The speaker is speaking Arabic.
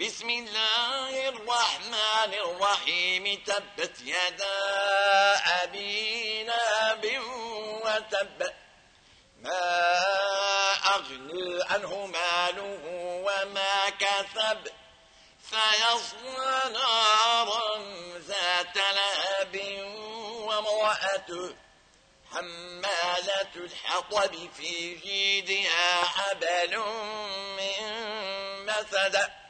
بسم الله الرحمن الرحيم تبت يدا أبي ناب وتب. ما أغني عنه ماله وما كسب. سيصلى نارا ذات لهب وامرأته حمالة الحطب في جيدها حبل من مسد.